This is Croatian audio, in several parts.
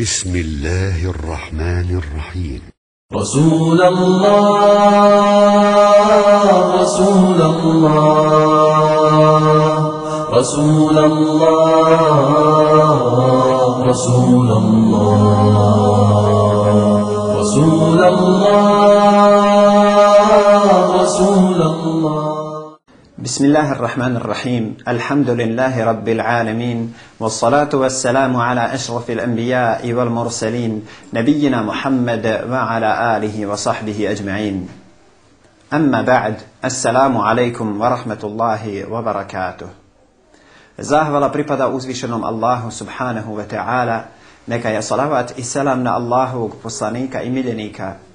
بسم الله الرحمن الرحيم. رسول الله رسول الله رسول الله رسول الله رسول الله رسول الله. بسم الله الرحمن الرحيم. الحمد لله رب العالمين والصلاة والسلام على أشرف الأنبياء والمرسلين نبينا محمد وعلى آله وصحبه أجمعين. أما بعد السلام عليكم ورحمة الله وبركاته. Zahvala pripada uzvišenom Allahu subhanahu wa ta'ala. Neka je salavat i selam na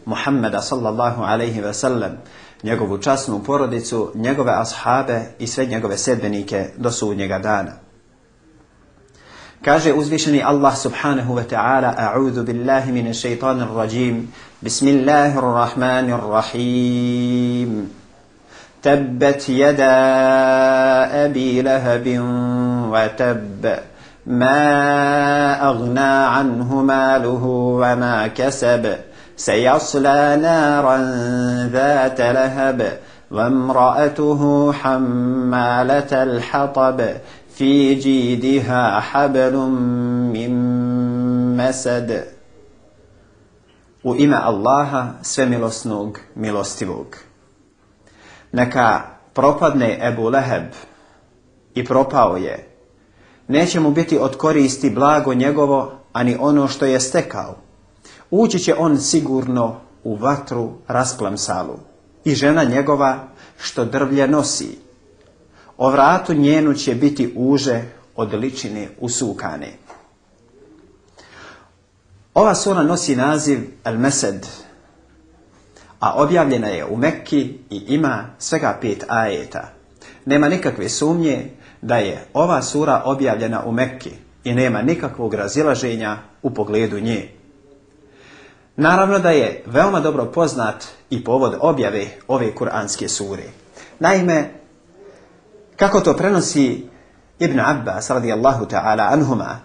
Muhammeda sallallahu alaihi wa sallam, njegovu časnu porodicu, njegove ashabe i sve njegove sedbenike do sudnjega dana. Kaže uzvišeni Allah subhanahu wa ta'ala A'udhu billahi mine shaitanir rajim Bismillahir rahmanir rahim تبت يدا أبي لهب وتب ما أغنى عنه ماله وما كسب سيصلى نارا ذات لهب وامرأته حمالة الحطب في جيدها حبل من مسد U ime Allaha, svemilosnog, milostivog. Neka propadne Ebu Leheb i propao je. Neće mu biti od koristi blago njegovo, ani ono što je stekao. Ući će on sigurno u vatru rasplamsalu i žena njegova što drvlje nosi. O vratu njenu će biti uže od ličine usukane. Ova sura nosi naziv Al-Mesed, a objavljena je u Mekki i ima svega pet ajeta. Nema nikakve sumnje da je ova sura objavljena u Mekki i nema nikakvog razilaženja u pogledu nje. Naravno da je veoma dobro poznat i povod objave ove kuranske sure. Naime, kako to prenosi Ibn Abbas radijallahu ta'ala anhuma,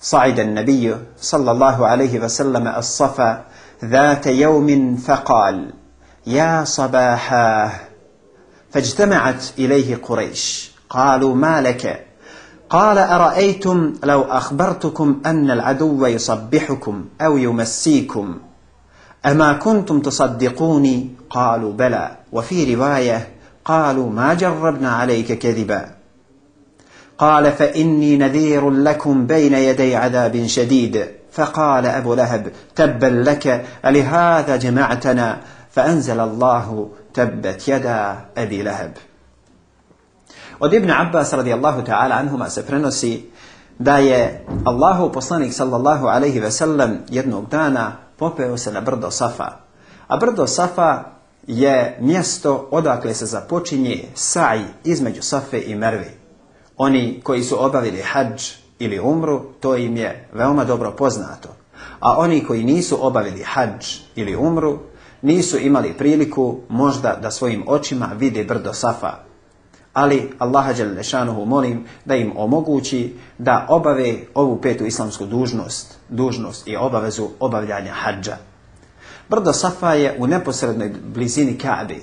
صعد النبي صلى الله عليه وسلم الصفا ذات يوم فقال يا صباحا فاجتمعت إليه قريش قالوا ما لك قال أرأيتم لو أخبرتكم أن العدو يصبحكم أو يمسيكم أما كنتم تصدقوني؟ قالوا بلى. وفي رواية قالوا ما جربنا عليك كذبا. قال فإني نذير لكم بين يدي عذاب شديد. فقال أبو لهب تبا لك ألهذا جمعتنا. فأنزل الله تبت يدا أبي لهب. Od Ibn Abbas radijallahu ta'ala anhuma se prenosi da je Allahu poslanik sallallahu alaihi ve sellem jednog dana popeo se na brdo Safa. A brdo Safa je mjesto odakle se započinje saj između Safe i Mervi. Oni koji su obavili hađ ili umru, to im je veoma dobro poznato. A oni koji nisu obavili hađ ili umru, nisu imali priliku možda da svojim očima vide brdo Safa. Ali Allaha Đelešanuhu molim da im omogući da obave ovu petu islamsku dužnost, dužnost i obavezu obavljanja hađa. Brdo Safa je u neposrednoj blizini Kaabe.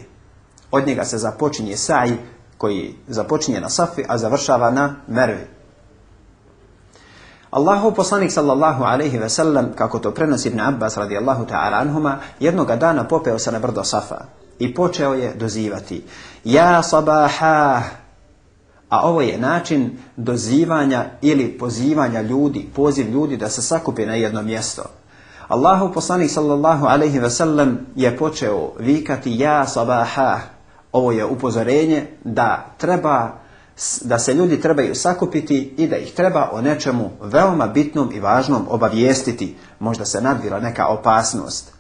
Od njega se započinje saj koji započinje na Safi, a završava na Mervi. Allahu poslanik sallallahu alaihi ve sellem, kako to prenosi Ibn Abbas radijallahu ta'ala anhuma, jednoga dana popeo se na brdo Safa i počeo je dozivati Ja sabaha a ovo je način dozivanja ili pozivanja ljudi, poziv ljudi da se sakupi na jedno mjesto. Allahu poslanik sallallahu alaihi ve sellem je počeo vikati ja sabaha. Ovo je upozorenje da treba da se ljudi trebaju sakupiti i da ih treba o nečemu veoma bitnom i važnom obavijestiti. Možda se nadvila neka opasnost.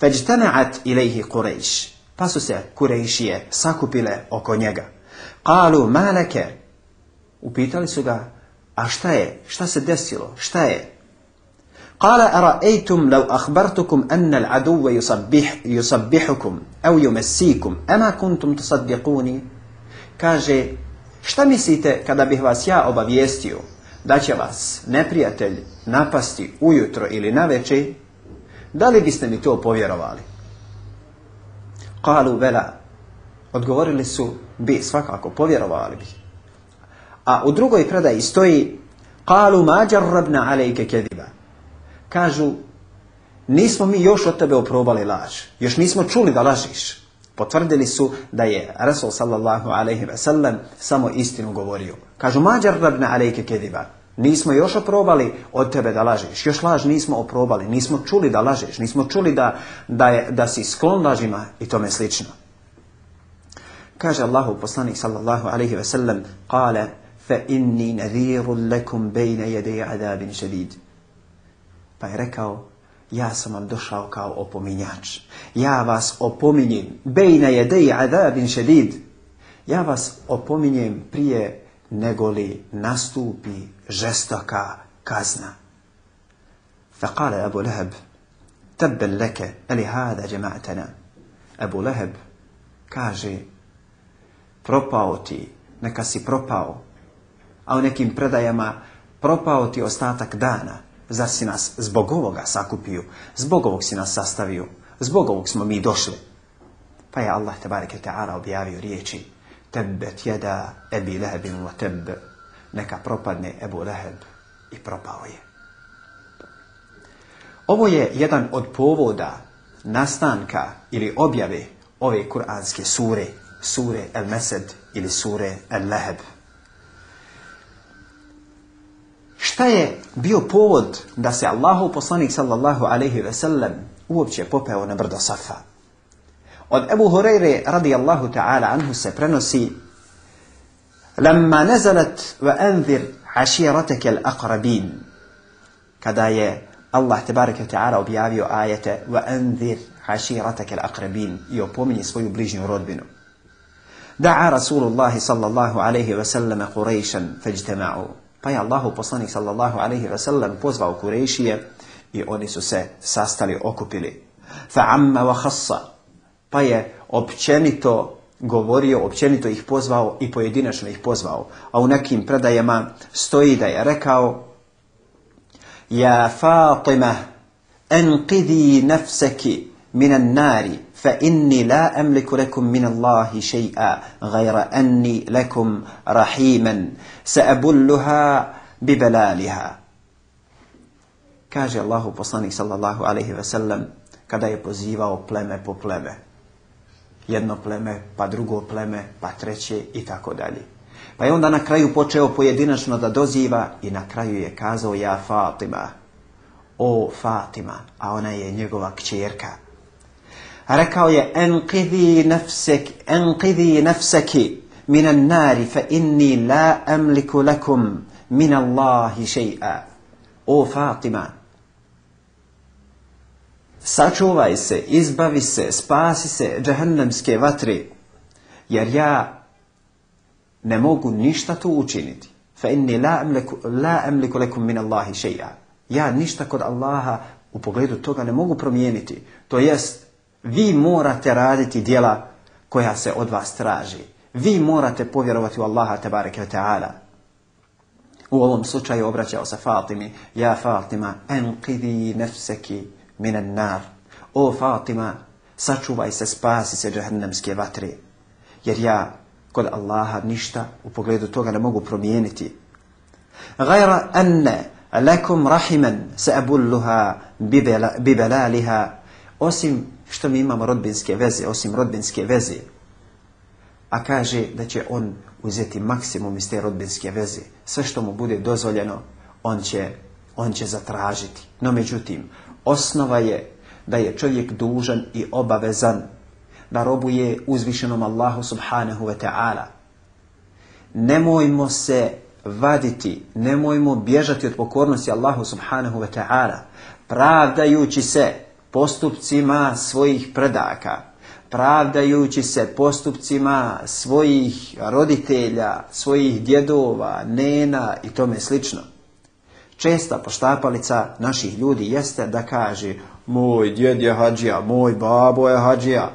Feđtenaat ilaihi Quraysh. Pa su se Kurejšije sakupile oko njega. Kalu maleke. Upitali su ga, a šta je? Šta se desilo? Šta je? Kala ara'aytum law akhbartukum anna al-aduwa yusabbih yusabbihukum aw yumessikum ama kuntum tusaddiquni? Kaže, šta mislite kada bih vas ja obavijestio da će vas neprijatelj napasti ujutro ili naveče, da li biste mi to povjerovali? Kalu vela. Odgovorili su bi, svakako, povjerovali bi. A u drugoj predaji stoji Kalu ma jarrabna alejke kediba. Kažu, nismo mi još od tebe oprobali laž. Još nismo čuli da lažiš. Potvrdili su da je Rasul sallallahu alaihi ve sellem samo istinu govorio. Kažu, ma jarrabna alejke kediba. Nismo još oprobali od tebe da lažeš. Još laž nismo oprobali. Nismo čuli da lažeš. Nismo čuli da, da, je, da si sklon lažima i tome slično. Kaže Allahu poslanik sallallahu alaihi ve sellem, kale, fa inni nadhiru lakum bejne jedej adabin šedid. Pa je rekao, ja sam vam došao kao opominjač. Ja vas opominjem, bejne jedej adabin šedid. Ja vas opominjem prije negoli nastupi žestoka kazna. فقال أبو لهب تبا لك ألهذا جمعتنا أبو لهب kaže propao ti, neka si propao, a u nekim predajama propao ti ostatak dana, zar si nas zbog ovoga sakupio, zbog ovog si nas sastavio, zbog ovog smo mi došli. Pa je Allah tebareke ta'ala objavio riječi Tebbet jeda ebi lehebin wa tebb. Neka propadne Ebu Leheb i propao je. Ovo je jedan od povoda nastanka ili objave ove kuranske sure, sure El Mesed ili sure El Leheb. Šta je bio povod da se Allahu poslanik sallallahu alaihi ve sellem uopće popeo na brdo Safa? Od Ebu Hureyre radijallahu ta'ala anhu se prenosi Lamma nazalat wa anzir aširatake al-aqrabin kada je Allah tebareke ta'ala objavio ajete wa anzir aširatake al-aqrabin i opominje svoju bližnju rodbinu. Da'a Rasulullahi sallallahu alaihi wa sallam Qurayshan fajtama'u. Pa je Allahu poslanik sallallahu alaihi wa sallam pozvao Kurejšije i oni su se sastali, okupili. Fa'amma wa khassa. Pa je općenito govorio, općenito ih pozvao i pojedinačno ih pozvao. A u nekim predajama stoji da je rekao Ja Fatima, enqidi nafsaki minan nari, fa inni la amliku lakum min Allahi še'a, gajra anni lakum rahiman, sa'abulluha bibalaliha. Kaže Allahu poslanik sallallahu alaihi ve sellem, kada je pozivao pleme po pleme jedno pleme, pa drugo pleme, pa treće i tako dalje. Pa je onda na kraju počeo pojedinačno da doziva i na kraju je kazao ja Fatima, o Fatima, a ona je njegova kćerka. Rekao je enqidhi nafsek, enqidhi nafseki minan nari fa inni la amliku lakum min Allahi še'a. O Fatima, sačuvaj se, izbavi se, spasi se džahennemske vatre, jer ja ne mogu ništa tu učiniti. Fa inni la amliku, lekum min Allahi še'a. Ja ništa kod Allaha u pogledu toga ne mogu promijeniti. To jest, vi morate raditi dijela koja se od vas traži. Vi morate povjerovati u Allaha tebareke wa ta'ala. U ovom slučaju obraćao se Fatimi, ja Fatima, enqidi nefseki minan nar. O Fatima, sačuvaj se, spasi se džahnemske vatre. Jer ja kod Allaha ništa u pogledu toga ne mogu promijeniti. Gajra anne lakum rahiman sa'abulluha bibelaliha. Osim što mi imamo rodbinske veze, osim rodbinske veze. A kaže da će on uzeti maksimum iz te rodbinske veze. Sve što mu bude dozvoljeno, on će, on će zatražiti. No međutim, Osnova je da je čovjek dužan i obavezan da robuje uzvišenom Allahu subhanahu wa ta'ala. Nemojmo se vaditi, nemojmo bježati od pokornosti Allahu subhanahu wa ta'ala, pravdajući se postupcima svojih predaka, pravdajući se postupcima svojih roditelja, svojih djedova, nena i tome slično. Česta poštapalica naših ljudi jeste da kaže moj djed je hađija, moj babo je hađija,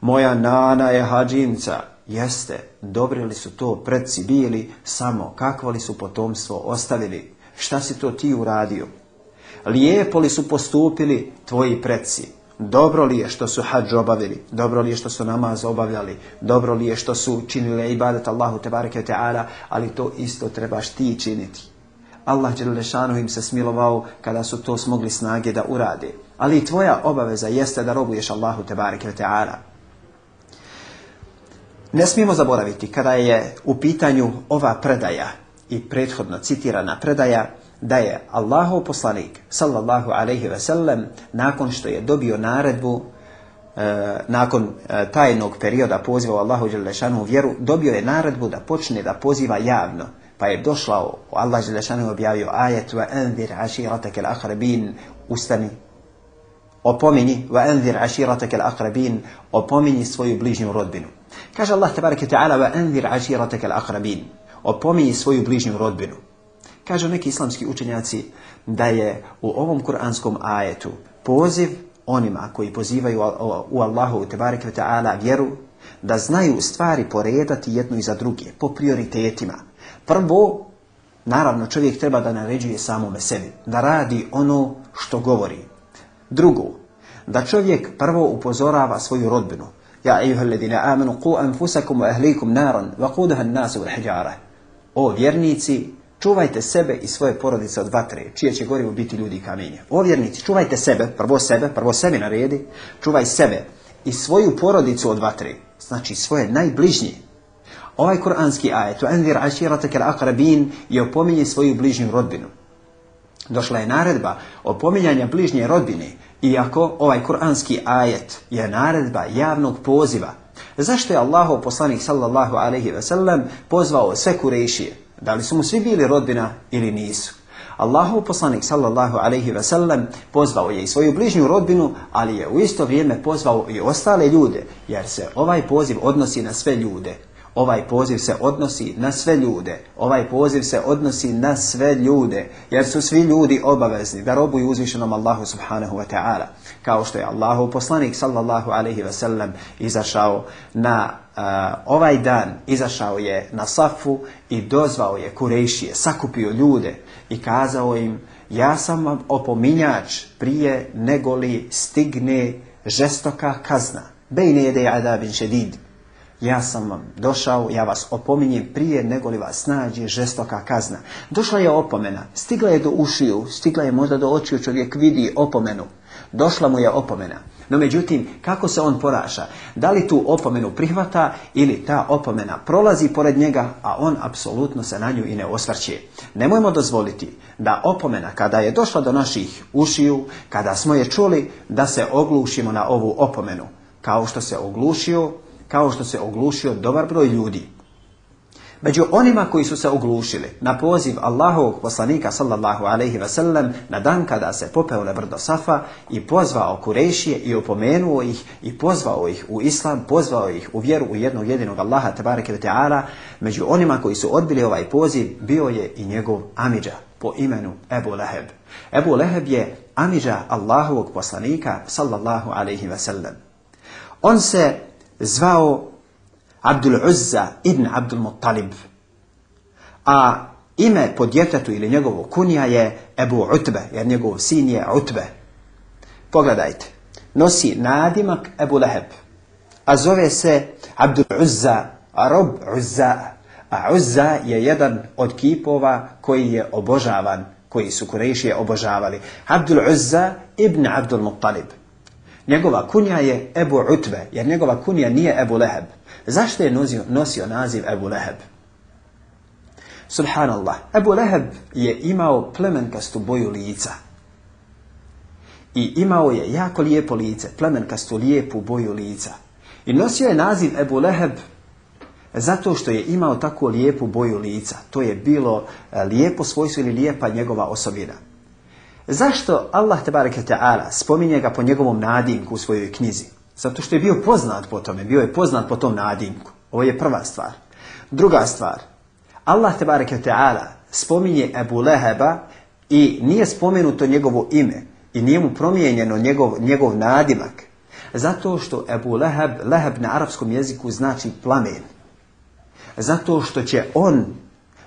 moja nana je hađinca Jeste, dobri li su to predci bili, samo kakvo li su potomstvo ostavili. Šta si to ti uradio? Lijepo li su postupili tvoji predci? Dobro li je što su hađ obavili? Dobro li je što su namaz obavljali? Dobro li je što su činili ibadet Allahu tebareke ta'ala? Ali to isto trebaš ti činiti. Allah Đelešanu im se smilovao kada su to smogli snage da urade. Ali tvoja obaveza jeste da robuješ Allahu tebareke ta'ala. Ne smijemo zaboraviti kada je u pitanju ova predaja i prethodno citirana predaja da je Allahov poslanik sallallahu alaihi ve sellem nakon što je dobio naredbu e, nakon e, tajnog perioda poziva u Allahu Đelešanu vjeru dobio je naredbu da počne da poziva javno pa je došla Allah Đelešanu objavio ajet wa anzir aširatake al-akrabin ustani opominji wa anzir aširatake al-akrabin opominji svoju bližnju rodbinu. Kaže Allah tabaraka ta'ala wa anzir aširatake al-akrabin opominji svoju bližnju rodbinu. Kažu neki islamski učenjaci da je u ovom kuranskom ajetu poziv onima koji pozivaju u Allahu tebareke ta'ala vjeru da znaju stvari poredati jedno iza druge po prioritetima. Prvo, naravno čovjek treba da naređuje samome sebi, da radi ono što govori. Drugo, da čovjek prvo upozorava svoju rodbinu. Ja ejuhalladina amanu ku anfusakum wa ahlikum naran wa wal hijara. O vjernici, čuvajte sebe i svoje porodice od vatre, čije će gorivo biti ljudi i kamenje. O vjernici, čuvajte sebe, prvo sebe, prvo sebi naredi, čuvaj sebe i svoju porodicu od vatre, znači svoje najbližnje. Ovaj kuranski ajet, envir aširatak akrabin, je opominje svoju bližnju rodbinu. Došla je naredba opominjanja bližnje rodbine, iako ovaj kuranski ajet je naredba javnog poziva. Zašto je Allahov poslanik sallallahu alaihi ve sellem pozvao sve kurešije, da li su mu svi bili rodbina ili nisu. Allahov poslanik sallallahu alaihi ve sellem pozvao je i svoju bližnju rodbinu, ali je u isto vrijeme pozvao i ostale ljude, jer se ovaj poziv odnosi na sve ljude. Ovaj poziv se odnosi na sve ljude. Ovaj poziv se odnosi na sve ljude. Jer su svi ljudi obavezni da robuju uzvišenom Allahu subhanahu wa ta'ala. Kao što je Allahu poslanik sallallahu alaihi wa sallam izašao na uh, ovaj dan, izašao je na safu i dozvao je kurejšije, sakupio ljude i kazao im ja sam vam opominjač prije negoli stigne žestoka kazna. Bejne jede adabin šedid ja sam vam došao, ja vas opominjem prije nego li vas nađe žestoka kazna. Došla je opomena, stigla je do ušiju, stigla je možda do očiju, čovjek vidi opomenu. Došla mu je opomena. No međutim, kako se on poraša? Da li tu opomenu prihvata ili ta opomena prolazi pored njega, a on apsolutno se na nju i ne osvrće. Nemojmo dozvoliti da opomena kada je došla do naših ušiju, kada smo je čuli, da se oglušimo na ovu opomenu. Kao što se oglušio kao što se oglušio dobar broj ljudi. Među onima koji su se oglušili na poziv Allahovog poslanika sallallahu alaihi ve sellem na dan kada se popeo na brdo Safa i pozvao Kurešije i opomenuo ih i pozvao ih u islam, pozvao ih u vjeru u jednog jedinog Allaha tabareke ve ta'ala, među onima koji su odbili ovaj poziv bio je i njegov Amidža po imenu Ebu Leheb. Ebu Leheb je Amidža Allahovog poslanika sallallahu alaihi sellem. On se zvao Abdul Uzza ibn Abdul Muttalib. A ime po djetetu ili njegovo kunja je Ebu Utbe, jer njegov sin je Utbe. Pogledajte, nosi nadimak Ebu Leheb, a zove se Abdul Uzza, a rob Uzza. A Uzza je jedan od kipova koji je obožavan, koji su Kurejšije obožavali. Abdul Uzza ibn Abdul Muttalib. Njegova kunja je Ebu Utbe, jer njegova kunja nije Ebu Leheb. Zašto je nosio, nosio naziv Ebu Leheb? Subhanallah, Ebu Leheb je imao plemenkastu boju lica. I imao je jako lijepo lice, plemenkastu lijepu boju lica. I nosio je naziv Ebu Leheb zato što je imao tako lijepu boju lica. To je bilo lijepo svojstvo ili lijepa njegova osobina. Zašto Allah tebareke ta'ala spominje ga po njegovom nadimku u svojoj knjizi? Zato što je bio poznat po tome, bio je poznat po tom nadimku. Ovo je prva stvar. Druga stvar, Allah tebareke ta'ala spominje Ebu Leheba i nije spomenuto njegovo ime i nije mu promijenjeno njegov, njegov nadimak. Zato što Ebu Leheb, Leheb na arapskom jeziku znači plamen. Zato što će on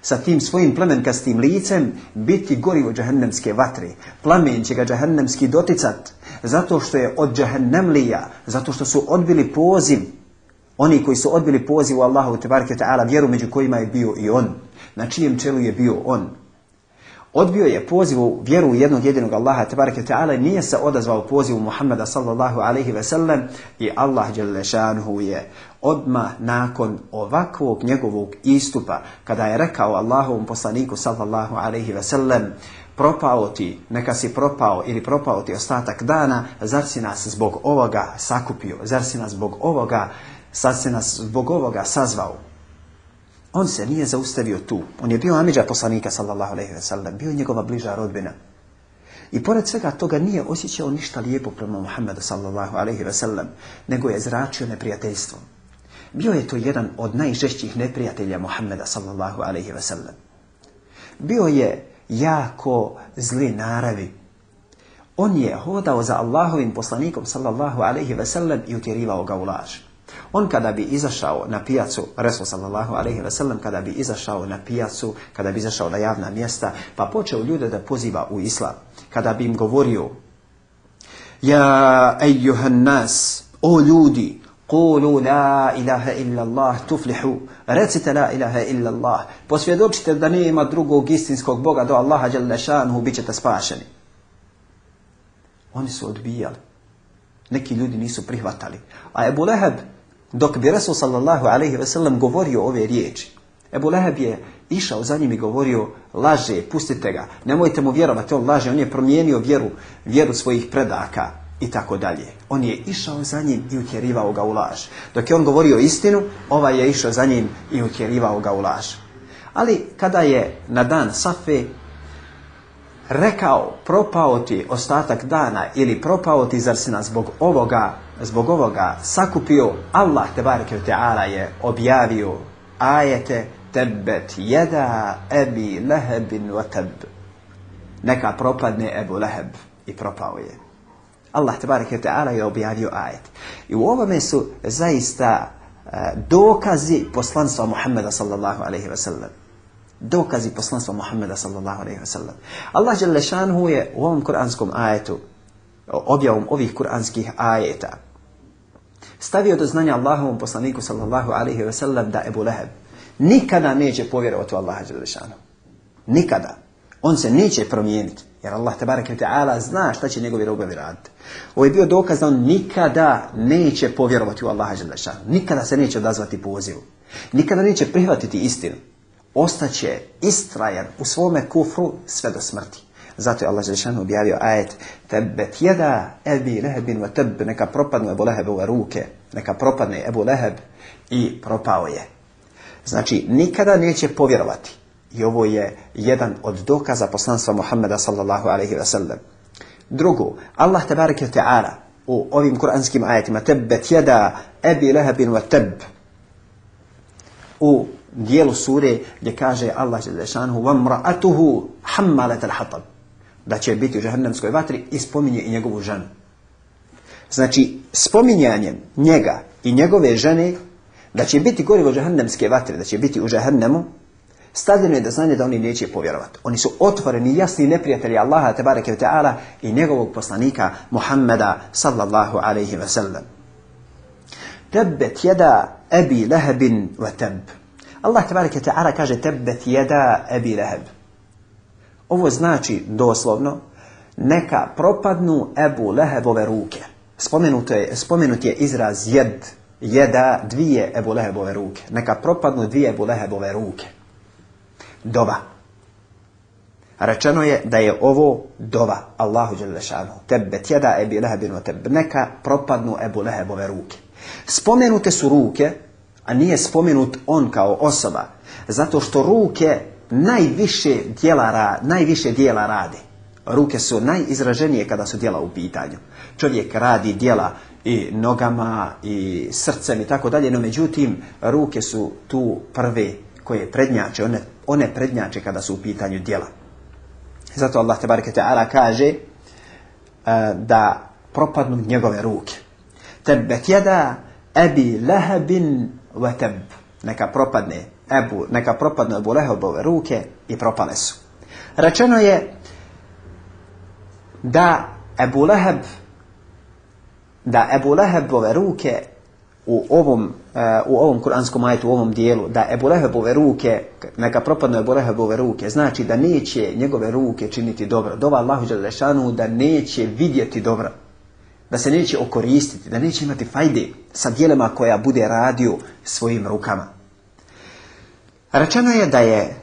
sa tim svojim plemenkastim licem biti gorivo džahennemske vatre. Plamen će ga džahennemski doticat zato što je od džahennemlija, zato što su odbili poziv oni koji su odbili poziv u Allahu tebareke ta'ala vjeru među kojima je bio i on. Na čijem čelu je bio on. Odbio je poziv u vjeru jednog jedinog Allaha tebareke ta'ala i nije se odazvao pozivu Muhammeda sallallahu alaihi ve sellem i Allah Đelešanhu je odmah nakon ovakvog njegovog istupa kada je rekao Allahovom poslaniku sallallahu alaihi ve sellem propao ti, neka si propao ili propao ti ostatak dana, zar si nas zbog ovoga sakupio, zar si nas zbog ovoga, sad si nas zbog ovoga sazvao. On se nije zaustavio tu. On je bio amiđa poslanika, sallallahu alaihi ve sellem, bio je njegova bliža rodbina. I pored svega toga nije osjećao ništa lijepo prema Muhammedu, sallallahu alaihi ve sellem, nego je zračio neprijateljstvom. Bio je to jedan od najžešćih neprijatelja Muhammeda, sallallahu alaihi ve sellem. Bio je jako zli naravi. On je hodao za Allahovim poslanikom, sallallahu alaihi ve sellem, i utjerivao ga u laž. On kada bi izašao na pijacu, Resul sallallahu alaihi ve sellem, kada bi izašao na pijacu, kada bi izašao na javna mjesta, pa počeo ljude da poziva u islam. Kada bi im govorio, Ja, ejuhan nas, o ljudi, Kulu la ilaha illa Allah tuflihu. Recite la ilaha illa Allah. Posvjedočite da nema drugog istinskog Boga do Allaha jalla šanhu, bit ćete spašeni. Oni su odbijali. Neki ljudi nisu prihvatali. A Ebu Leheb, dok bi Resul sallallahu alaihi ve sellem govorio ove riječi, Ebu Leheb je išao za njim i govorio, laže, pustite ga, nemojte mu vjerovati, on laže, on je promijenio vjeru, vjeru svojih predaka i tako dalje. On je išao za njim i utjerivao ga u laž. Dok je on govorio istinu, ovaj je išao za njim i utjerivao ga u laž. Ali kada je na dan Safe rekao propao ti ostatak dana ili propao ti zar si nas zbog ovoga, zbog ovoga sakupio, Allah te bareke ta'ala je objavio ajete tebet jeda ebi lehebin wa teb. Neka propadne Ebu Leheb i propao je. Allah tebareke ta'ala je objavio ajet. I u ovome su zaista uh, dokazi poslanstva Muhammeda sallallahu alaihi wa sallam. Dokazi poslanstva Muhammeda sallallahu alaihi wa sallam. Allah Đelešanhu je u ovom kuranskom ajetu, objavom ovih kuranskih ajeta, stavio do znanja Allahovom poslaniku sallallahu alaihi wa sallam da Ebu Leheb nikada neće povjerovati u Allaha Đelešanhu. Nikada. On se neće promijeniti. Jer Allah tabaraka ta'ala zna šta će njegovi robovi raditi. Ovo je bio dokaz da on nikada neće povjerovati u Allaha Đelešanu. Nikada se neće odazvati pozivu. Nikada neće prihvatiti istinu. Ostaće istrajan u svome kufru sve do smrti. Zato je Allah Đelešanu objavio ajet Tebet jeda ebi lehebin wa teb neka propadnu Ebu Lehebove ruke. Neka propadne Ebu Leheb i propao je. Znači, nikada neće povjerovati. I ovo je jedan od dokaza poslanstva Muhammeda sallallahu alaihi wa sallam. Drugo, Allah tabaraka ta'ala u ovim kuranskim ajetima tebbet jeda ebi lehabin wa teb u dijelu sure gdje kaže Allah želešanhu hammalet al hatab da će biti u žahannamskoj vatri i spominje i njegovu ženu. Znači, spominjanjem njega i njegove žene da će biti gorivo žahannamske vatre, da će biti u žahannamu, stavljeno je da znanje da oni neće povjerovati. Oni su otvoreni, jasni neprijatelji Allaha tebareke ta'ala i njegovog poslanika Muhammeda sallallahu alaihi wa sallam. Tebbet jeda ebi lehebin wa teb. Allah tebareke ta'ala kaže tebbet jeda ebi leheb. Ovo znači doslovno neka propadnu Ebu Lehebove ruke. Spomenut je, spomenut je izraz jed, jeda dvije Ebu Lehebove ruke. Neka propadnu dvije Ebu Lehebove ruke dova. Rečeno je da je ovo dova Allahu Đelešanu. Tebe tjeda ebi lehebinu tebe. Neka propadnu Ebu Lehebove ruke. Spomenute su ruke, a nije spomenut on kao osoba. Zato što ruke najviše dijela, najviše dijela rade. Ruke su najizraženije kada su dijela u pitanju. Čovjek radi dijela i nogama i srcem i tako dalje, no međutim ruke su tu prve koje prednjače, one, one prednjače kada su u pitanju djela. Zato Allah tebareke ta'ala kaže uh, da propadnu njegove ruke. Tebet jeda ebi lehabin wa teb. Neka propadne Ebu, neka propadnu Ebu Lehebove ruke i propale su. Rečeno je da Ebu Leheb da Ebu Lehebove ruke u ovom, e, u ovom kuranskom ajetu, u ovom dijelu, da Ebu Lehebove ruke, neka propadnu Ebu Lehebove ruke, znači da neće njegove ruke činiti dobro. Dova Allahu Đelešanu da neće vidjeti dobro. Da se neće okoristiti, da neće imati fajde sa dijelima koja bude radio svojim rukama. Rečeno je da je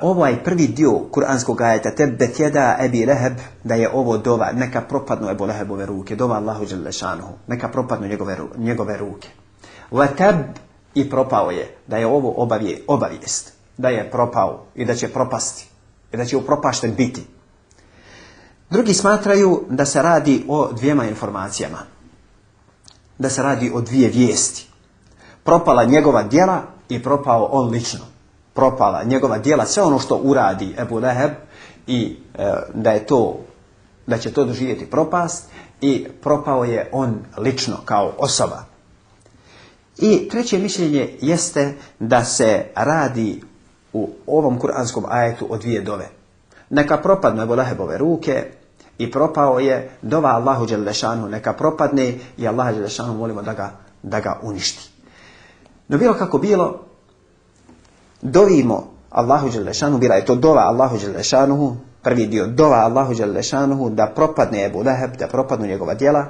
ovaj prvi dio kuranskog ajeta tebet jeda ebi leheb da je ovo dova neka propadnu Ebu Lehebove ruke dova Allahu Đelešanuhu neka propadnu njegove, njegove ruke. Vatab i propao je da je ovo obavije, obavijest da je propao i da će propasti i da će upropašten biti. Drugi smatraju da se radi o dvijema informacijama. Da se radi o dvije vijesti. Propala njegova djela i propao on lično propala njegova djela, sve ono što uradi Ebu Leheb i e, da je to, da će to doživjeti propast i propao je on lično kao osoba. I treće mišljenje jeste da se radi u ovom kuranskom ajetu o dvije dove. Neka propadnu Ebu Lehebove ruke i propao je dova Allahu Đelešanu, neka propadne i Allaha Đelešanu molimo da ga, da ga uništi. No bilo kako bilo, dovimo Allahu Đelešanu, bila je to dova Allahu Đelešanuhu, prvi dio dova Allahu Đelešanuhu, da propadne Ebu Leheb, da propadnu njegova djela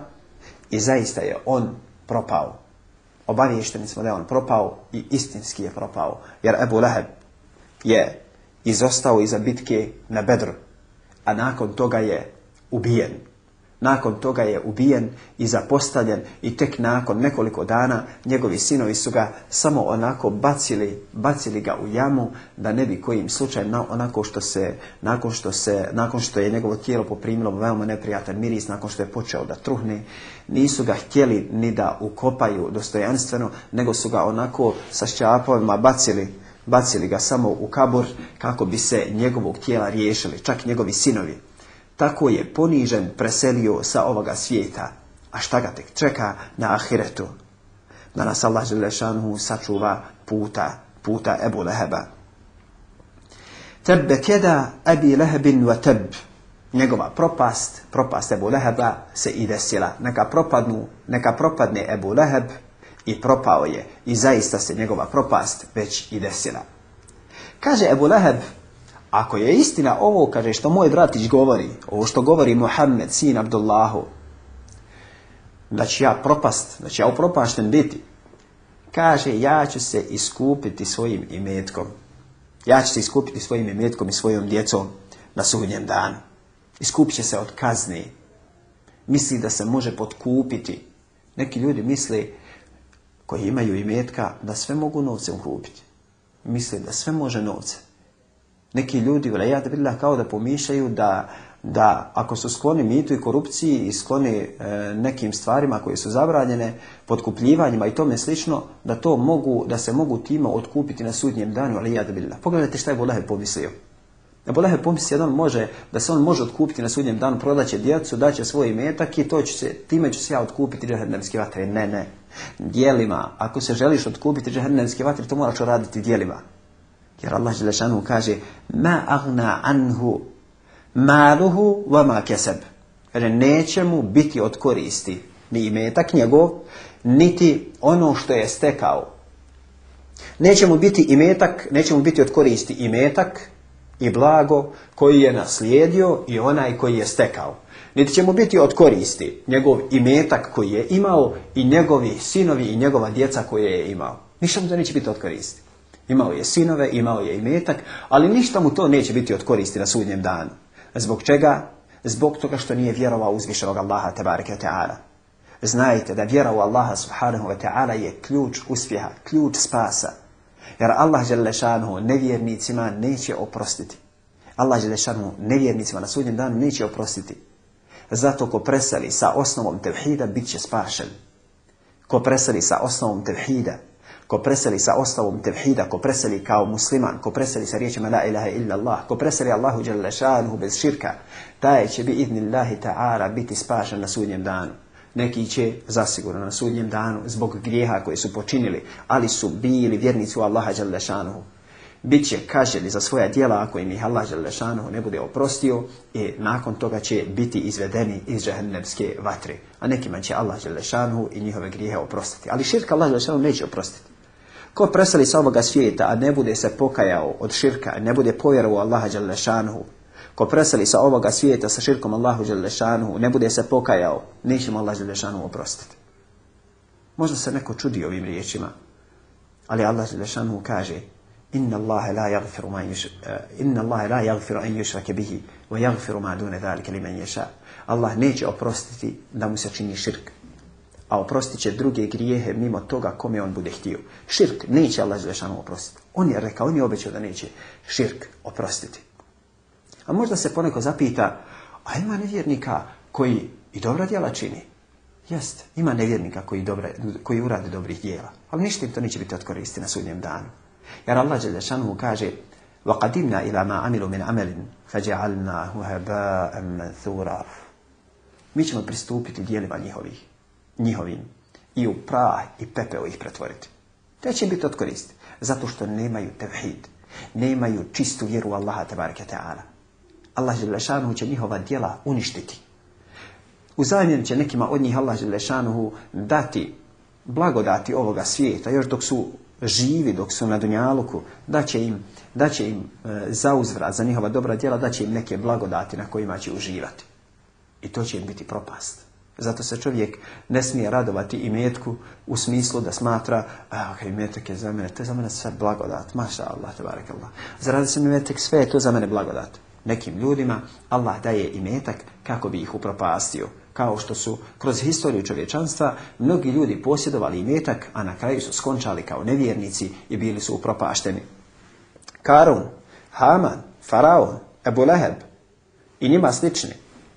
i zaista je on propao. Obaviješteni smo da je on propao i istinski je propao, jer Ebu Leheb je izostao iza bitke na Bedru, a nakon toga je ubijen. Nakon toga je ubijen i zapostavljen i tek nakon nekoliko dana njegovi sinovi su ga samo onako bacili, bacili ga u jamu da ne bi kojim slučajem na, onako što se, nakon što se, nakon što je njegovo tijelo poprimilo veoma neprijatan miris, nakon što je počeo da truhne, nisu ga htjeli ni da ukopaju dostojanstveno, nego su ga onako sa šćapovima bacili, bacili ga samo u kabur kako bi se njegovog tijela riješili, čak njegovi sinovi. Tako je ponižen preselio sa ovoga svijeta. A šta ga tek čeka na ahiretu? Da nas Allah Želešanhu sačuva puta, puta Ebu Leheba. Tebbe kjeda Ebi Lehebin wa teb. Njegova propast, propast Ebu Leheba se i desila. Neka propadnu, neka propadne Ebu Leheb i propao je. I zaista se njegova propast već i desila. Kaže Ebu Leheb, ako je istina ovo, kaže, što moj bratić govori, ovo što govori Muhammed, sin Abdullahu, da ću ja propast, da ću ja upropašten biti, kaže, ja ću se iskupiti svojim imetkom. Ja ću se iskupiti svojim imetkom i svojom djecom na sudnjem danu. Iskupit će se od kazni. Misli da se može potkupiti. Neki ljudi misli, koji imaju imetka, da sve mogu novcem kupiti. Misli da sve može novcem. Neki ljudi, velijat billah, kao da pomišljaju da, da ako su skloni mitu i korupciji i skloni e, nekim stvarima koje su zabranjene, potkupljivanjima i tome slično, da to mogu, da se mogu tima otkupiti na sudnjem danu, velijat billah. Pogledajte šta je Bolehe pomislio. Ebu Leheb pomislio da on može, da se on može otkupiti na sudnjem danu, prodaće djecu, daće svoj imetak i to će se, time će se ja otkupiti džehennemske vatre. Ne, ne. Dijelima, ako se želiš otkupiti džehennemske vatre, to moraš raditi dijelima. Jer Allah Želešanu kaže Ma agna anhu maluhu wa ma keseb. Kaže, neće mu biti od koristi ni imetak njegov, niti ono što je stekao. Neće mu biti imetak, neće mu biti od koristi imetak i blago koji je naslijedio i onaj koji je stekao. Niti će mu biti od koristi njegov imetak koji je imao i njegovi sinovi i njegova djeca koje je imao. Ništa mu to neće biti od koristi. Imao je sinove, imao je imetak, ali ništa mu to neće biti od koristi na sudnjem danu. Zbog čega? Zbog toga što nije vjerovao uzvišenog Allaha tebareke wa ta'ala. Znajte da vjera u Allaha subhanahu wa ta'ala je ključ uspjeha, ključ spasa. Jer Allah Đelešanhu nevjernicima neće oprostiti. Allah Đelešanhu nevjernicima na sudnjem danu neće oprostiti. Zato ko preseli sa osnovom tevhida bit će spašen. Ko preseli sa osnovom tevhida, ko preseli sa osnovom tevhida, ko preseli kao musliman, ko preseli sa riječima la ilaha illa Allah, ko preseli Allahu Đelešanhu bez širka, taj će bi idnillahi ta'ala biti spašen na sudnjem danu. Neki će zasigurno na sudnjem danu zbog grijeha koje su počinili, ali su bili vjernici u Allaha Đalešanuhu. Biće kažnjeni za svoja djela ako im ih Allah Đalešanuhu ne bude oprostio i nakon toga će biti izvedeni iz džahennemske vatre. A nekima će Allah Đalešanuhu i njihove grijehe oprostiti. Ali širka Allah Đalešanuhu neće oprostiti. Ko preseli sa ovoga svijeta, a ne bude se pokajao od širka, ne bude povjerovao Allaha Đalešanuhu, ko preseli sa ovoga svijeta sa širkom Allahu Đalešanuhu, ne bude se pokajao, neće mu Allah Đalešanuhu oprostiti. Možda se neko čudi ovim riječima, ali Allah Đalešanuhu kaže Inna Allahe la yaghfiru ma uh, inna Allahe la an yushrake bihi wa yaghfiru ma dune dhalika liman yasha. Allah neće oprostiti da mu se čini širk a oprostit će druge grijehe mimo toga kome on bude htio. Širk neće Allah Želešanu oprostiti. On je rekao, on je obećao da neće širk oprostiti. A možda se poneko zapita, a ima nevjernika koji i dobra djela čini? Jest, ima nevjernika koji, dobra, koji urade dobrih djela, ali ništa im to neće biti od koristi na sudnjem danu. Jer Allah Želešanu mu kaže, وَقَدِمْنَا إِلَا مَا عَمِلُوا مِنْ عَمَلٍ فَجَعَلْنَاهُ هَبَاءً مَنْثُورًا Mi ćemo pristupiti dijelima njihovih njihovim i u prah i pepeo ih pretvoriti. Te će biti od koristi. Zato što nemaju tevhid. Nemaju čistu vjeru u Allaha tabaraka ta'ala. Allah Želešanuhu će njihova djela uništiti. U zamjenu će nekima od njih Allah Želešanuhu dati blagodati ovoga svijeta, još dok su živi, dok su na Dunjaluku, da će im, da će im e, za uzvrat, za njihova dobra djela, da će im neke blagodati na kojima će uživati. I to će im biti propast. Zato se čovjek ne smije radovati i metku u smislu da smatra, a kaj metak je za mene, to je za mene sve blagodat, maša Allah, tebarek Allah. Zaradi se mi metak, sve je to za mene blagodat. Nekim ljudima Allah daje i metak kako bi ih upropastio. Kao što su kroz historiju čovječanstva mnogi ljudi posjedovali i metak, a na kraju su skončali kao nevjernici i bili su upropašteni. Karun, Haman, Faraon, Ebu Leheb i njima slični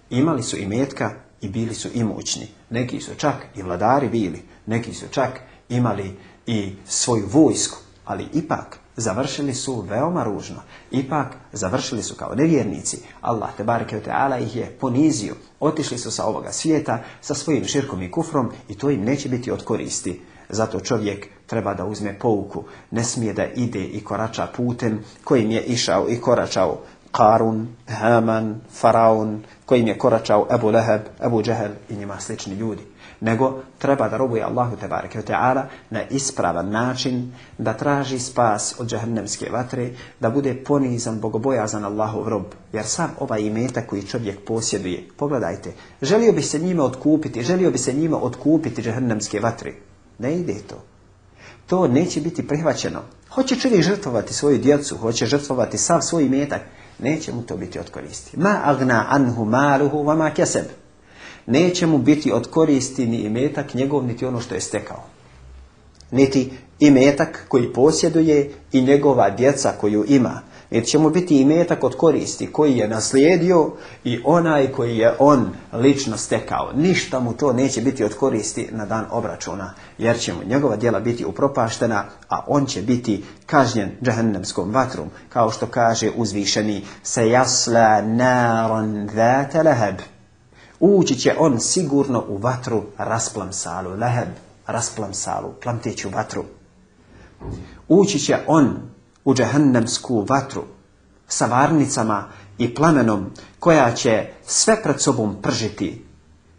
imali su i metka i bili su imućni. Neki su čak i vladari bili, neki su čak imali i svoju vojsku, ali ipak završili su veoma ružno. Ipak završili su kao nevjernici. Allah te bareke teala ih je ponizio. Otišli su sa ovoga svijeta sa svojim širkom i kufrom i to im neće biti od koristi. Zato čovjek treba da uzme pouku. Ne smije da ide i korača putem kojim je išao i koračao Karun, Haman, Faraun, kojim je koračao Ebu Leheb, Ebu Džehel i njima slični ljudi. Nego treba da robuje Allahu tebareke ta'ala na ispravan način, da traži spas od džahnemske vatre, da bude ponizan, bogobojazan Allahov rob. Jer sam ovaj imetak koji čovjek posjeduje, pogledajte, želio bi se njime otkupiti, želio bi se njime otkupiti džahnemske vatre. Ne ide to. To neće biti prihvaćeno. Hoće čovjek žrtvovati svoju djecu, hoće žrtvovati sav svoj imetak, neće mu to biti od koristi. Ma agna anhu maluhu wa ma keseb. Neće mu biti od koristi ni imetak njegov, niti ono što je stekao. Niti imetak koji posjeduje i njegova djeca koju ima. Niti će mu biti imetak od koristi koji je naslijedio i onaj koji je on lično stekao. Ništa mu to neće biti od koristi na dan obračuna, jer će mu njegova djela biti upropaštena, a on će biti kažnjen džahennemskom vatrom, kao što kaže uzvišeni se jasla naron dhata leheb. Ući će on sigurno u vatru rasplamsalu, leheb, rasplamsalu, plamteću vatru. Ući će on u džehennemsku vatru sa varnicama i plamenom koja će sve pred sobom pržiti,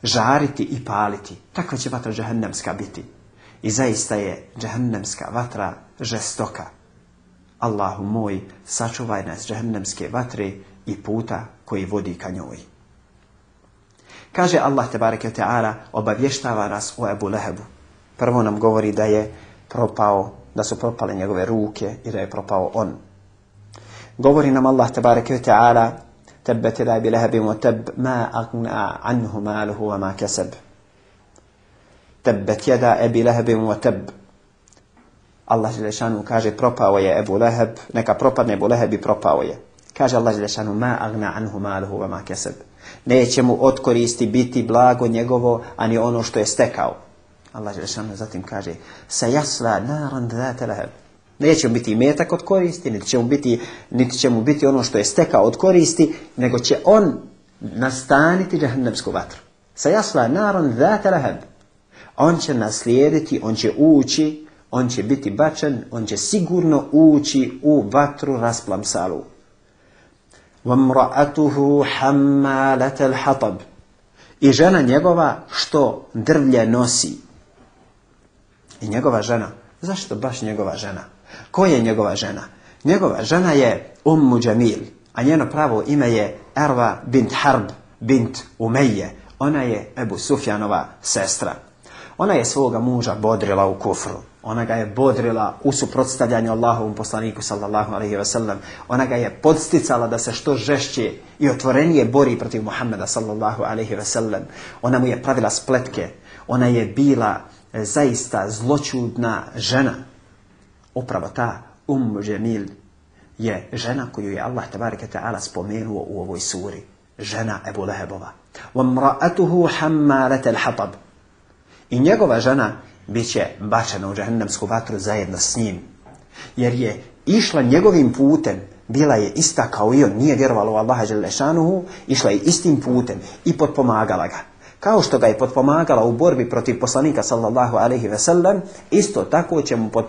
žariti i paliti. Takva će vatra džehennemska biti. I zaista je džehennemska vatra žestoka. Allahu moj, sačuvaj nas džehennemske vatre i puta koji vodi ka njoj. Kaže Allah tebareke ta'ala, obavještava nas o Ebu Lehebu. Prvo nam govori da je propao da su propale njegove ruke i da je propao on. Govori nam Allah tabareke ve ta'ala Tebet da bi lehabim teb ma agna anhu maluhu wa ma keseb. Tebet jeda ebi lehabim wa teb. Allah Želešanu kaže propao je Ebu Leheb, neka propadne Ebu Leheb i propao je. Kaže Allah Želešanu, ma agna anhu maluhu wa ma keseb. Neće mu od biti blago njegovo, ani ono što je stekao. Allah Želešanu zatim kaže sa jasla naran dhate leheb. Neće mu biti metak od koristi, niti će, mu biti, niti će mu biti ono što je stekao od koristi, nego će on nastaniti džahnemsku vatru. Sajasla naron zata lahab. On će naslijediti, on će ući, on će biti bačen, on će sigurno ući u vatru rasplamsalu. وَمْرَأَتُهُ حَمَّالَةَ الْحَطَبِ I žena njegova što drvlje nosi. I njegova žena. Zašto baš njegova žena? Ko je njegova žena? Njegova žena je Ummu Džamil, a njeno pravo ime je Erva bint Harb bint Umeje. Ona je Ebu Sufjanova sestra. Ona je svoga muža bodrila u kufru. Ona ga je bodrila u suprotstavljanju Allahovom poslaniku sallallahu alaihi wa sallam. Ona ga je podsticala da se što žešće i otvorenije bori protiv Muhammeda sallallahu alaihi wa sallam. Ona mu je pravila spletke. Ona je bila zaista zločudna žena. Upravo ta Um Džemil je žena koju je Allah tabaraka ta'ala spomenuo u ovoj suri. Žena Ebu Lehebova. وَمْرَأَتُهُ حَمَّالَةَ الْحَطَبِ I njegova žena bit će bačena u džahennemsku vatru zajedno s njim. Jer je išla njegovim putem, bila je ista kao i on, nije vjerovala u Allaha Đelešanuhu, išla je istim putem i potpomagala ga. Kao što ga je potpomagala u borbi protiv poslanika sallallahu alaihi ve sellem, isto tako će mu, pot,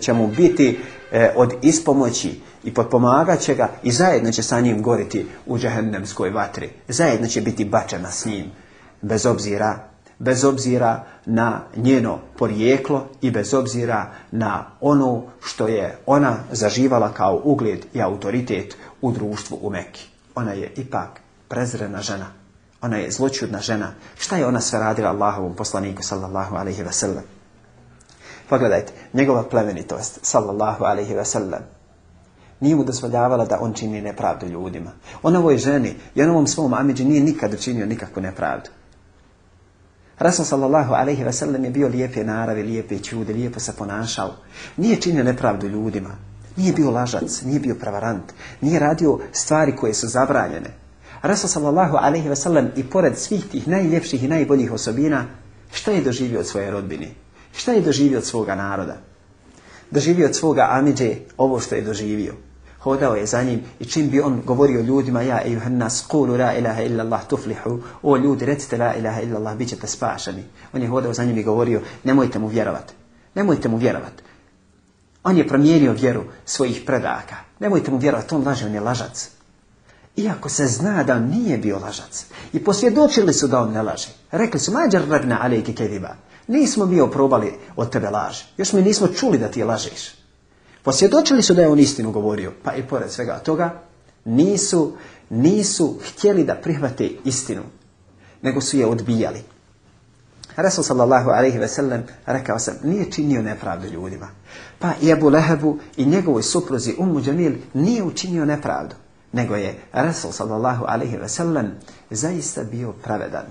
će mu biti e, od ispomoći i potpomagat će ga i zajedno će sa njim goriti u džahennemskoj vatri. Zajedno će biti bačena s njim, bez obzira bez obzira na njeno porijeklo i bez obzira na ono što je ona zaživala kao ugled i autoritet u društvu u Mekki. Ona je ipak prezrena žena. Ona je zločudna žena. Šta je ona sve radila Allahovom poslaniku sallallahu alaihi ve sellem? Pogledajte, njegova plemenitost sallallahu alaihi ve sellem nije mu dozvoljavala da on čini nepravdu ljudima. On ovoj ženi i on ovom svom amiđi nije nikad učinio nikakvu nepravdu. Rasul sallallahu alaihi ve sellem je bio lijepe naravi, lijepe čude, lijepo se ponašao. Nije činio nepravdu ljudima. Nije bio lažac, nije bio prevarant. Nije radio stvari koje su zabranjene. Rasul sallallahu alaihi ve sellem i pored svih tih najljepših i najboljih osobina, šta je doživio od svoje rodbine? Šta je doživio od svoga naroda? Doživio od svoga amiđe ovo što je doživio. Hodao je za njim i čim bi on govorio ljudima ja ejuhan nas kulu la ilaha illa Allah tuflihu. O ljudi recite la ilaha illa Allah bit ćete spašeni. On je hodao za njim i govorio nemojte mu vjerovat nemojte mu vjerovat. On je promijenio vjeru svojih predaka. Nemojte mu vjerovat on laže on je lažac iako se zna da nije bio lažac. I posvjedočili su da on ne laže. Rekli su mađar rabna alejke kediba. Nismo mi oprobali od tebe laž. Još mi nismo čuli da ti lažeš. Posvjedočili su da je on istinu govorio, pa i pored svega toga nisu, nisu htjeli da prihvate istinu, nego su je odbijali. Rasul sallallahu alaihi ve sellem rekao sam, nije činio nepravdu ljudima. Pa i Abu Lehebu i njegovoj supruzi Ummu Džamil nije učinio nepravdu, nego je Rasul sallallahu alaihi ve sellem zaista bio pravedan.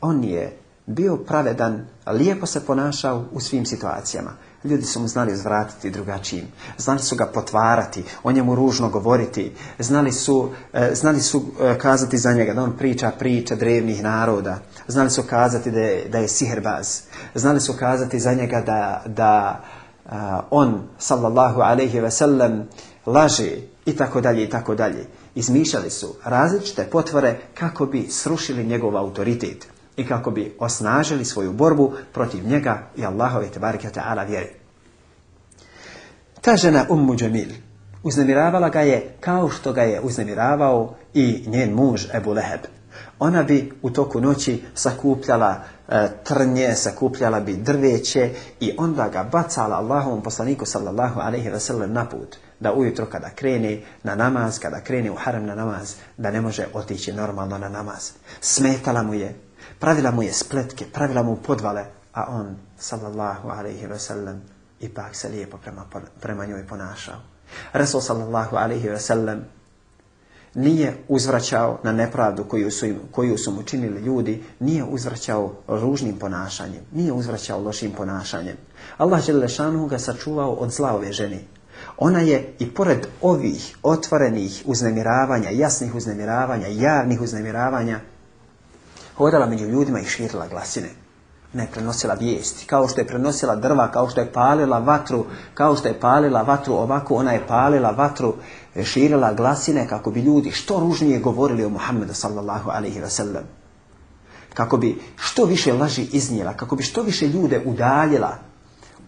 On je bio pravedan, lijepo se ponašao u svim situacijama. Ljudi su mu znali uzvratiti drugačijim. Znali su ga potvarati, o njemu ružno govoriti. Znali su, e, znali su e, kazati za njega da on priča priče drevnih naroda. Znali su kazati da je, da je siherbaz. Znali su kazati za njega da, da a, on, sallallahu alaihi ve sellem, laže i tako dalje i tako dalje. Izmišljali su različite potvore kako bi srušili njegov autoritet i kako bi osnažili svoju borbu protiv njega i Allahove tebareke ta'ala vjeri. Ta žena Ummu Džemil uznemiravala ga je kao što ga je uznemiravao i njen muž Ebu Leheb. Ona bi u toku noći sakupljala e, trnje, sakupljala bi drveće i onda ga bacala Allahovom poslaniku sallallahu alaihi ve sellem na put da ujutro kada krene na namaz, kada krene u harem na namaz, da ne može otići normalno na namaz. Smetala mu je, pravila mu je spletke, pravila mu podvale, a on, sallallahu alaihi ve sellem, ipak se lijepo prema, prema njoj ponašao. Resul sallallahu alaihi ve sellem nije uzvraćao na nepravdu koju su, im, koju su mu činili ljudi, nije uzvraćao ružnim ponašanjem, nije uzvraćao lošim ponašanjem. Allah Đelešanu ga sačuvao od zla ove žene. Ona je i pored ovih otvorenih uznemiravanja, jasnih uznemiravanja, javnih uznemiravanja, hodala među ljudima i širila glasine. Ne prenosila vijesti, kao što je prenosila drva, kao što je palila vatru, kao što je palila vatru ovako, ona je palila vatru, širila glasine kako bi ljudi što ružnije govorili o Muhammedu sallallahu alaihi wa sallam. kako bi što više laži iznijela, kako bi što više ljude udaljila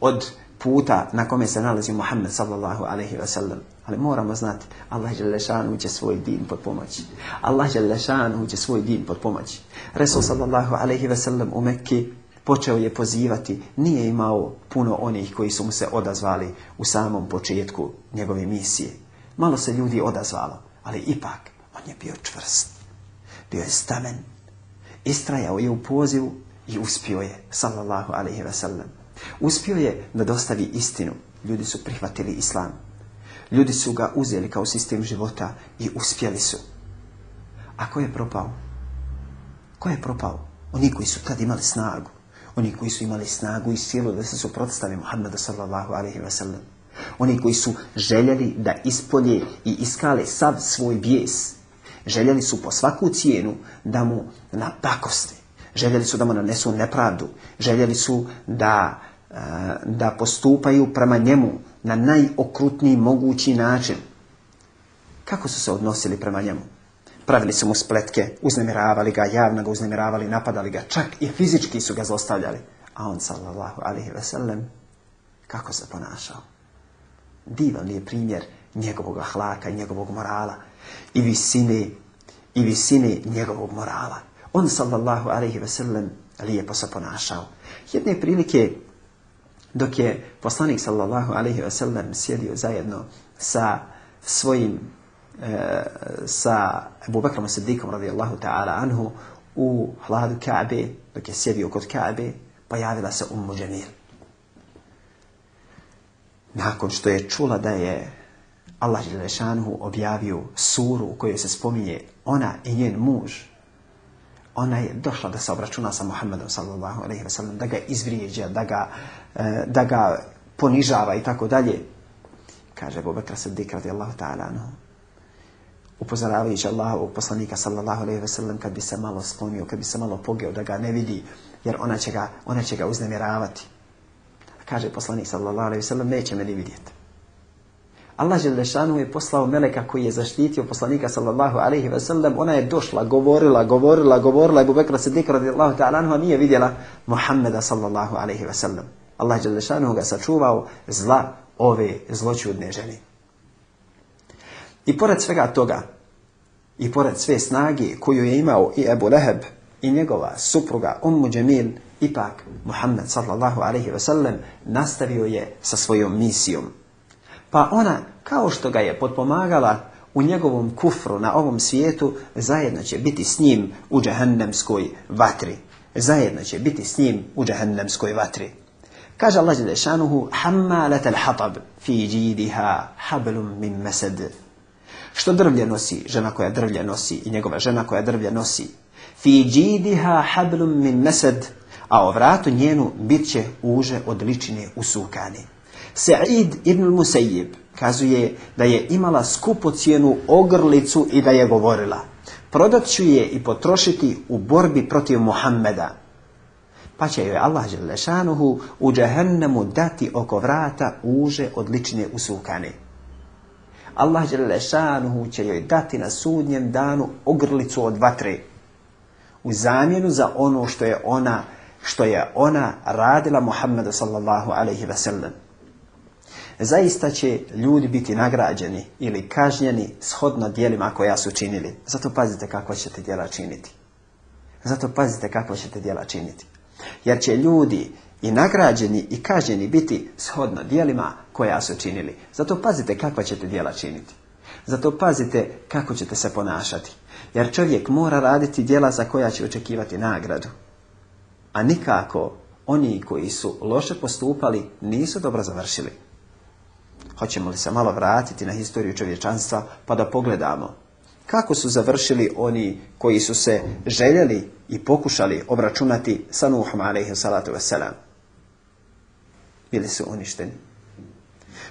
od puta na kome se nalazi Muhammed sallallahu alaihi wa sallam. Ali moramo znati, Allah Đelešanu će svoj din pod pomoći. Allah Đelešanu će svoj din pod pomoći. Resul sallallahu alaihi wa sallam u Mekki počeo je pozivati, nije imao puno onih koji su mu se odazvali u samom početku njegove misije. Malo se ljudi odazvalo, ali ipak on je bio čvrst. Bio je stamen. Istrajao je u pozivu i uspio je, sallallahu alaihi wa sallam. Uspio je da dostavi istinu. Ljudi su prihvatili islam. Ljudi su ga uzeli kao sistem života i uspjeli su. A ko je propao? Ko je propao? Oni koji su tad imali snagu. Oni koji su imali snagu i silu da se suprotstavi Muhammedu sallallahu alaihi wa sallam. Oni koji su željeli da ispolje i iskale sav svoj bijes. Željeli su po svaku cijenu da mu napakosti. Željeli su da mu nanesu nepravdu. Željeli su da, e, da postupaju prema njemu na najokrutniji mogući način. Kako su se odnosili prema njemu? Pravili su mu spletke, uznemiravali ga, javno ga uznemiravali, napadali ga, čak i fizički su ga zlostavljali. A on, sallallahu alaihi ve sellem, kako se ponašao? Divan je primjer njegovog ahlaka i njegovog morala i visine, i visine njegovog morala. On, sallallahu alaihi ve sellem, lijepo se ponašao. Jedne prilike, dok je poslanik, sallallahu alaihi ve sellem, sjedio zajedno sa svojim e, sa Abu Bakrom Siddiqom radijallahu ta'ala anhu u hladu Ka'be, dok je sjedio kod Ka'be, pojavila se Ummu Jamil. Nakon što je čula da je Allah Đelešanhu objavio suru u kojoj se spominje ona i njen muž, ona je došla da se obračuna sa Muhammedom sallallahu alaihi wa sallam, da ga izvrijeđa, da ga, e, da ga ponižava i tako dalje. Kaže Abu Bakr Siddiq radijallahu ta'ala anhu, upozoravajući Allahovog poslanika sallallahu alejhi ve sellem kad bi se malo sklonio, kad bi se malo pogeo da ga ne vidi, jer ona će ga, ona će ga uznemiravati. Kaže poslanik sallallahu alejhi ve sellem neće me ni vidjeti. Allah Želešanu je poslao meleka koji je zaštitio poslanika sallallahu alejhi ve sellem. Ona je došla, govorila, govorila, govorila. Ebu Bekra Siddiq radijallahu ta'ala nije vidjela Muhammeda sallallahu alejhi ve sellem. Allah Želešanu ga sačuvao zla ove zločudne žene. I pored svega toga, i pored sve snage koju je imao i Ebu Leheb i njegova supruga Ummu Džemil, ipak Muhammed sallallahu alaihi ve sellem nastavio je sa svojom misijom. Pa ona, kao što ga je potpomagala u njegovom kufru na ovom svijetu, zajedno će biti s njim u džahennemskoj vatri. Zajedno će biti s njim u džahennemskoj vatri. Kaže Allah Đelešanuhu, Hammalat al-hatab, fi džidiha hablum min mesed. Što drvlje nosi, žena koja drvlje nosi i njegova žena koja drvlje nosi. Fi džidiha hablum min mesed, a o vratu njenu bit će uže od ličine usukani. Sa'id ibn Musayyib kazuje da je imala skupocjenu ogrlicu i da je govorila prodat ću je i potrošiti u borbi protiv Muhammeda. Pa će joj Allah Đelešanuhu u džahennemu dati oko vrata uže od ličine usukane. Allah Đelešanuhu će joj dati na sudnjem danu ogrlicu od vatre u zamjenu za ono što je ona što je ona radila Muhammedu sallallahu alaihi ve sellem. Zaista će ljudi biti nagrađeni ili kažnjeni shodno dijelima koja su činili. Zato pazite kako ćete djela činiti. Zato pazite kako ćete djela činiti. Jer će ljudi i nagrađeni i kažnjeni biti shodno dijelima koja su činili. Zato pazite kakva ćete djela činiti. Zato pazite kako ćete se ponašati. Jer čovjek mora raditi djela za koja će očekivati nagradu. A nikako oni koji su loše postupali nisu dobro završili. Hoćemo li se malo vratiti na historiju čovječanstva pa da pogledamo kako su završili oni koji su se željeli i pokušali obračunati sa Nuhom alaihi salatu wasalam. Bili su uništeni.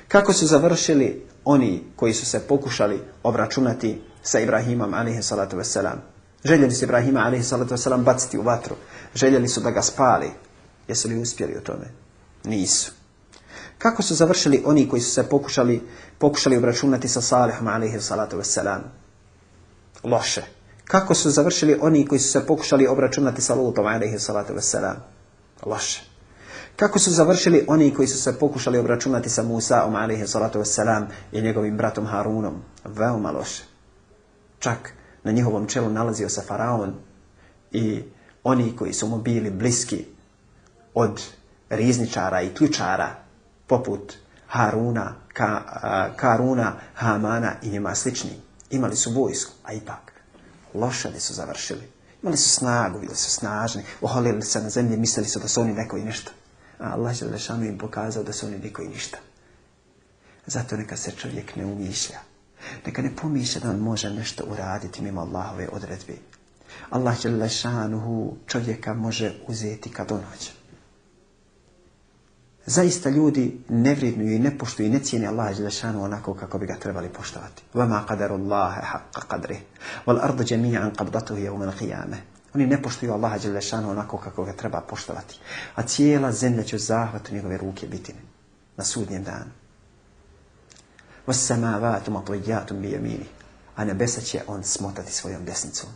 Kako su završili oni koji su se pokušali obračunati sa Ibrahimom alaihi salatu wasalam. Željeli su Ibrahima alaihi salatu wasalam baciti u vatru. Željeli su da ga spali. Jesu li uspjeli u tome? Nisu. Kako su završili oni koji su se pokušali, pokušali obračunati sa Salihom alaihi salatu wasalam? Loše. Kako su završili oni koji su se pokušali obračunati sa Lutom, alaihi salatu wassalam? Loše. Kako su završili oni koji su se pokušali obračunati sa Musaom, alaihi salatu wassalam, i njegovim bratom Harunom? Veoma loše. Čak na njihovom čelu nalazio se Faraon i oni koji su mu bili bliski od rizničara i ključara, poput Haruna, Ka, Karuna, Hamana i njima slični. Imali su vojsku, a ipak loše li su završili. Imali su snagu, bili su snažni, oholili se na zemlji, mislili su da su oni neko i ništa. A Allah Želešanu im pokazao da su oni niko i ništa. Zato neka se čovjek ne umišlja. Neka ne pomišlja da on može nešto uraditi mimo Allahove odredbe. Allah Želešanuhu čovjeka može uzeti kad on hoće Zaista ljudi ne vrednuju i ne poštuju i ne cijene Allaha Đelešanu onako kako bi ga trebali poštovati. وَمَا قَدَرُ اللَّهَ حَقَّ قَدْرِهِ وَالْأَرْضُ جَمِيعًا قَبْضَتُهُ يَوْمَ الْقِيَامَةِ Oni ne poštuju Allaha Đelešanu onako kako ga treba poštovati. A cijela zemlja će u zahvatu njegove ruke biti na sudnjem danu. وَالسَّمَاوَاتُ مَطْوِيَّاتٌ بِيَمِينِ A nebesa će on smotati svojom desnicom.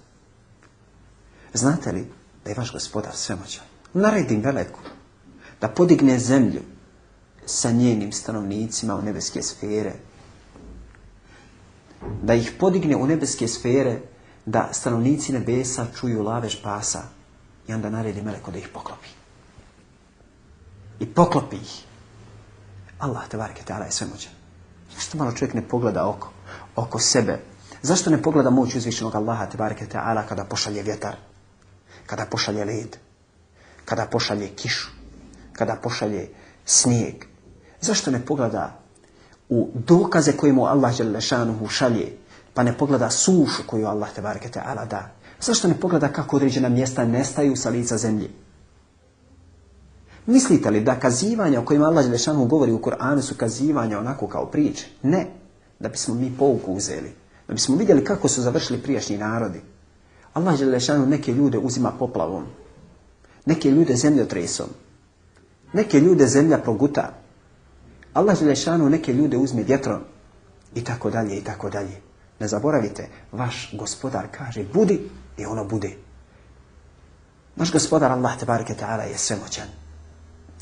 Znate li da je vaš gospodar svemoćan? Naredim veleku da podigne zemlju sa njenim stanovnicima u nebeske sfere. Da ih podigne u nebeske sfere, da stanovnici nebesa čuju lavež pasa i onda naredi meleko da ih poklopi. I poklopi ih. Allah te varke te je svemoćan. Zašto malo čovjek ne pogleda oko, oko sebe? Zašto ne pogleda moć uzvišenog Allaha te bareke te ala kada pošalje vjetar? Kada pošalje led? Kada pošalje kišu? Kada pošalje snijeg. Zašto ne pogleda u dokaze koje mu Allah Đelešanuhu šalje, pa ne pogleda sušu koju Allah te bareke te ala da? Zašto ne pogleda kako određena mjesta nestaju sa lica zemlje? Mislite li da kazivanja o kojima Allah Đelešanuhu govori u Koranu su kazivanja onako kao priče? Ne. Da bismo mi pouku uzeli. Da bismo vidjeli kako su završili prijašnji narodi. Allah Đelešanuhu neke ljude uzima poplavom. Neke ljude zemljotresom. Neke ljude zemlja proguta. Allah Želešanu neke ljude uzme vjetrom. I tako dalje, i tako dalje. Ne zaboravite, vaš gospodar kaže budi i ono bude. Naš gospodar Allah tebareke ta'ala je svemoćan.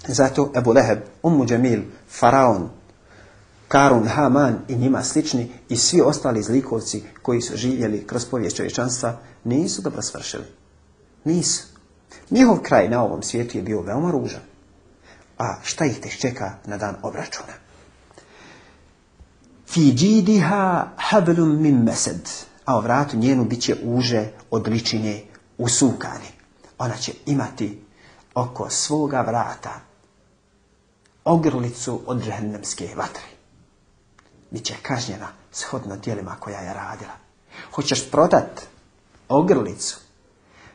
Zato Ebu Leheb, Ummu Džemil, Faraon, Karun, Haman i njima slični i svi ostali zlikovci koji su živjeli kroz povijest čovječanstva nisu dobro svršili. Nisu. Njihov kraj na ovom svijetu je bio veoma ružan. A šta ih te čeka na dan obračuna? Fi džidiha hablum min mesed. A o vratu njenu bit će uže od ličine usukani. Ona će imati oko svoga vrata ogrlicu od džehennemske vatre. Biće kažnjena shodno dijelima koja je radila. Hoćeš prodat ogrlicu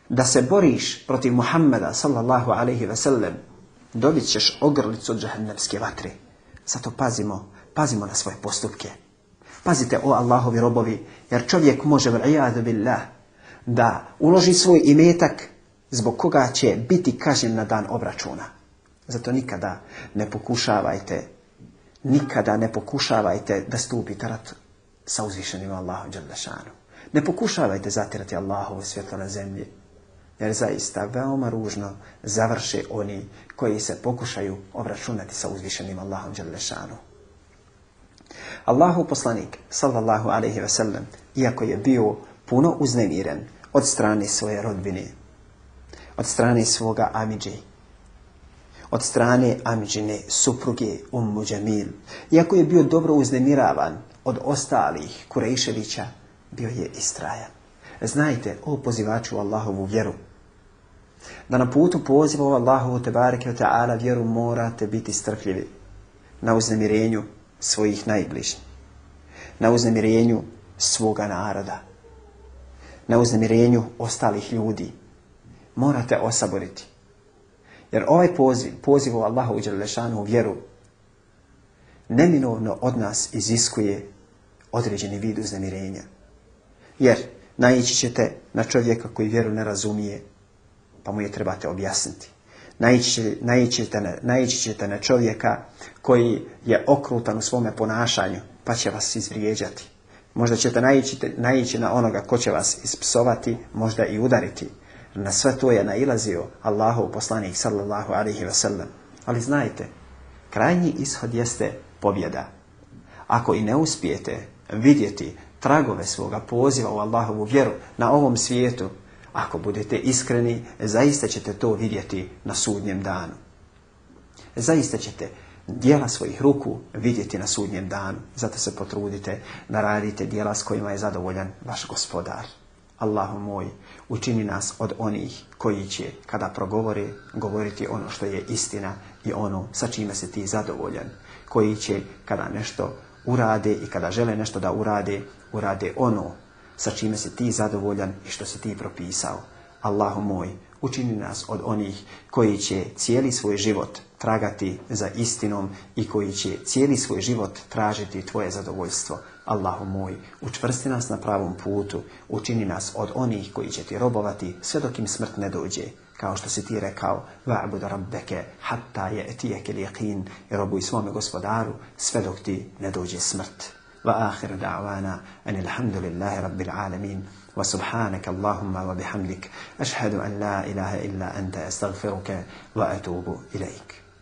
da se boriš protiv Muhammeda sallallahu alaihi ve sellem dobit ćeš ogrlicu od džahannamske vatre. Zato pazimo, pazimo na svoje postupke. Pazite o Allahovi robovi, jer čovjek može, da uloži svoj imetak zbog koga će biti kažnjen na dan obračuna. Zato nikada ne pokušavajte, nikada ne pokušavajte da stupite rat sa uzvišenim Allahom. Ne pokušavajte zatirati Allahovo svjetlo na zemlji. Jer zaista veoma ružno završe oni koji se pokušaju obračunati sa uzvišenim Allahom Đalešanu. Allahu poslanik, sallallahu alaihi ve sellem, iako je bio puno uznemiren od strane svoje rodbine, od strane svoga Amidži, od strane Amidžine supruge Ummu Džemil, iako je bio dobro uznemiravan od ostalih Kurejševića, bio je istrajan. Znajte, o pozivaču Allahovu vjeru, da na putu poziva u Allahu te bareke o ta'ala vjeru morate biti strpljivi na uznemirenju svojih najbližnjih, na uznemirenju svoga naroda, na uznemirenju ostalih ljudi. Morate osaboriti. Jer ovaj poziv, poziv u Allahu u vjeru, neminovno od nas iziskuje određeni vid uznemirenja. Jer naići ćete na čovjeka koji vjeru ne razumije, pa mu je trebate objasniti. Naići, naići, ćete na, naići ćete na čovjeka koji je okrutan u svome ponašanju, pa će vas izvrijeđati. Možda ćete naići, naići na onoga ko će vas ispsovati, možda i udariti. Na sve to je nailazio Allahov poslanik sallallahu alaihi ve sellem. Ali znajte, krajnji ishod jeste pobjeda. Ako i ne uspijete vidjeti tragove svoga poziva u Allahovu vjeru na ovom svijetu, ako budete iskreni, zaista ćete to vidjeti na sudnjem danu. Zaista ćete dijela svojih ruku vidjeti na sudnjem danu. Zato se potrudite da radite dijela s kojima je zadovoljan vaš gospodar. Allahu moj, učini nas od onih koji će, kada progovore, govoriti ono što je istina i ono sa čime se ti zadovoljan. Koji će, kada nešto urade i kada žele nešto da urade, urade ono sa čime si ti zadovoljan i što si ti propisao. Allahu moj, učini nas od onih koji će cijeli svoj život tragati za istinom i koji će cijeli svoj život tražiti tvoje zadovoljstvo. Allahu moj, učvrsti nas na pravom putu, učini nas od onih koji će ti robovati sve dok im smrt ne dođe. Kao što si ti rekao, va'bud rabbeke hatta je etijeke lijeqin robuj svome gospodaru sve dok ti ne dođe smrt. وآخر دعوانا أن الحمد لله رب العالمين وسبحانك اللهم وبحمدك أشهد أن لا إله إلا أنت أستغفرك وأتوب إليك.